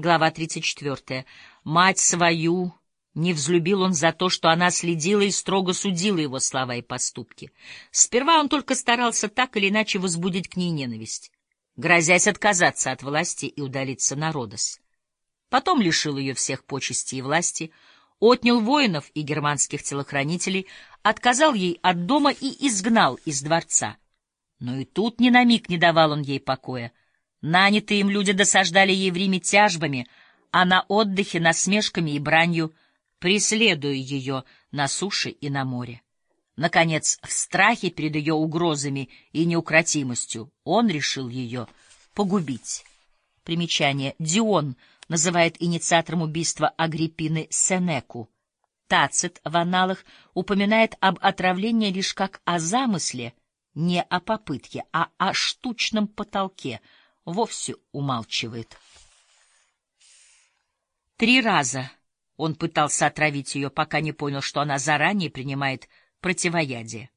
Глава 34. Мать свою не взлюбил он за то, что она следила и строго судила его слова и поступки. Сперва он только старался так или иначе возбудить к ней ненависть, грозясь отказаться от власти и удалиться на Родос. Потом лишил ее всех почестей и власти, отнял воинов и германских телохранителей, отказал ей от дома и изгнал из дворца. Но и тут ни на миг не давал он ей покоя. Нанятые им люди досаждали ей в Риме тяжбами, а на отдыхе насмешками и бранью, преследуя ее на суше и на море. Наконец, в страхе перед ее угрозами и неукротимостью, он решил ее погубить. Примечание. Дион называет инициатором убийства Агриппины Сенеку. Тацит в аналах упоминает об отравлении лишь как о замысле, не о попытке, а о штучном потолке — вовсе умалчивает. Три раза он пытался отравить ее, пока не понял, что она заранее принимает противоядие.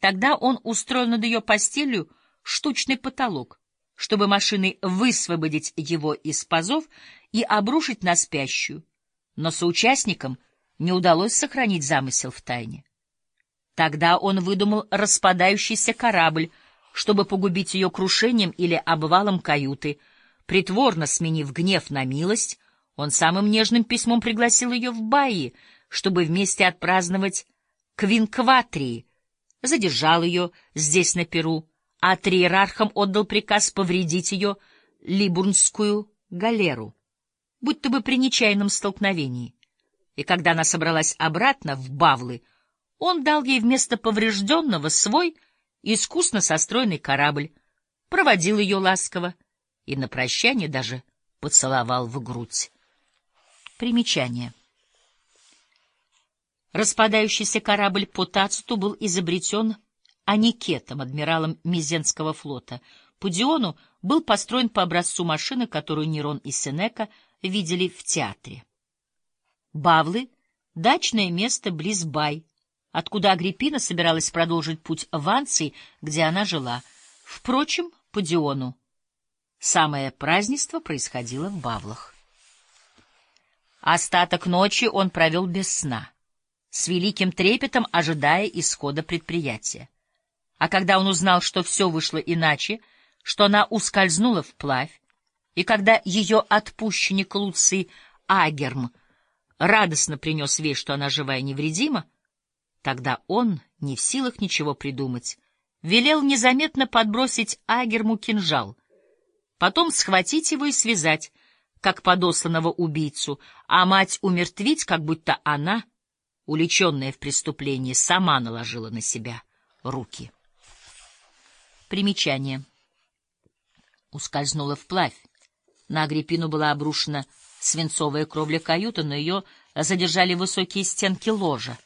Тогда он устроил над ее постелью штучный потолок, чтобы машиной высвободить его из пазов и обрушить на спящую, но соучастникам не удалось сохранить замысел в тайне. Тогда он выдумал распадающийся корабль, чтобы погубить ее крушением или обвалом каюты. Притворно сменив гнев на милость, он самым нежным письмом пригласил ее в Баи, чтобы вместе отпраздновать Квинкватрии, задержал ее здесь на Перу, а триерархам отдал приказ повредить ее Либурнскую галеру, будто бы при нечаянном столкновении. И когда она собралась обратно в Бавлы, он дал ей вместо поврежденного свой — искусно состроенный корабль, проводил ее ласково и на прощание даже поцеловал в грудь. Примечание. Распадающийся корабль по Тациту был изобретен Аникетом, адмиралом Мизенского флота. Пудиону был построен по образцу машины, которую Нерон и Сенека видели в театре. Бавлы — дачное место близ Бай, откуда Агриппина собиралась продолжить путь в Анций, где она жила. Впрочем, по Диону. Самое празднество происходило в Бавлах. Остаток ночи он провел без сна, с великим трепетом ожидая исхода предприятия. А когда он узнал, что все вышло иначе, что она ускользнула вплавь, и когда ее отпущенник Луций Агерм радостно принес весть, что она жива и невредима, Тогда он, не в силах ничего придумать, велел незаметно подбросить Агерму кинжал, потом схватить его и связать, как подосланного убийцу, а мать умертвить, как будто она, уличенная в преступлении, сама наложила на себя руки. Примечание. Ускользнула вплавь. На Агриппину была обрушена свинцовая кровля каюты, но ее задержали высокие стенки ложа.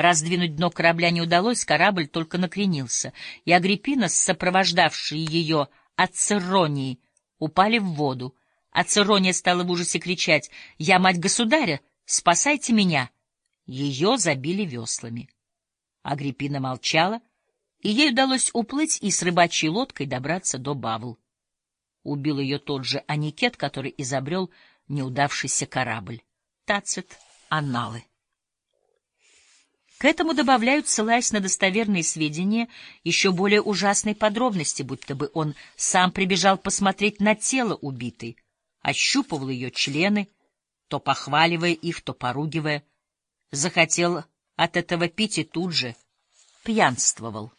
Раздвинуть дно корабля не удалось, корабль только накренился, и Агриппина, сопровождавшие ее Ацеронии, упали в воду. Ацерония стала в ужасе кричать «Я мать государя! Спасайте меня!» Ее забили веслами. Агриппина молчала, и ей удалось уплыть и с рыбачьей лодкой добраться до Бавл. Убил ее тот же Аникет, который изобрел неудавшийся корабль. Тацит, Анналы. К этому добавляют, ссылаясь на достоверные сведения, еще более ужасные подробности, будто бы он сам прибежал посмотреть на тело убитой, ощупывал ее члены, то похваливая их, то поругивая, захотел от этого пить и тут же пьянствовал.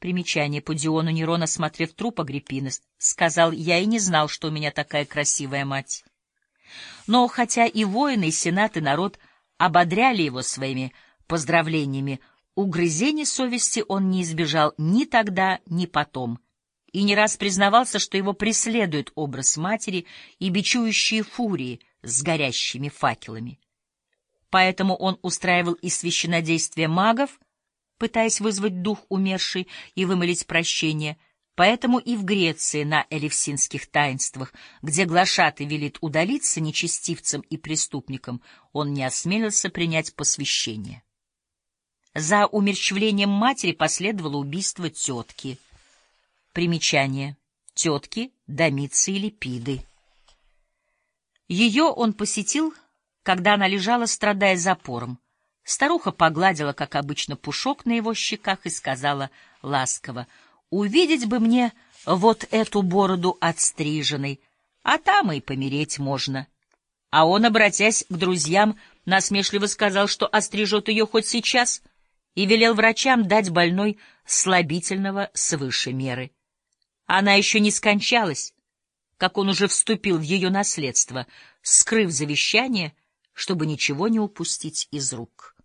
Примечание по Диону Нерон, смотрев труп Агриппины, сказал, «Я и не знал, что у меня такая красивая мать». Но хотя и воины, и сенат, и народ ободряли его своими поздравлениями, угрызений совести он не избежал ни тогда, ни потом, и не раз признавался, что его преследует образ матери и бичующие фурии с горящими факелами. Поэтому он устраивал и священнодействие магов, пытаясь вызвать дух умерший и вымолить прощение, Поэтому и в Греции на элевсинских таинствах, где глашатый велит удалиться нечестивцам и преступникам, он не осмелился принять посвящение. За умерщвлением матери последовало убийство тетки. Примечание. Тетки, домицы или пиды. Ее он посетил, когда она лежала, страдая запором. Старуха погладила, как обычно, пушок на его щеках и сказала ласково, «Увидеть бы мне вот эту бороду отстриженной, а там и помереть можно». А он, обратясь к друзьям, насмешливо сказал, что острижет ее хоть сейчас, и велел врачам дать больной слабительного свыше меры. Она еще не скончалась, как он уже вступил в ее наследство, скрыв завещание, чтобы ничего не упустить из рук.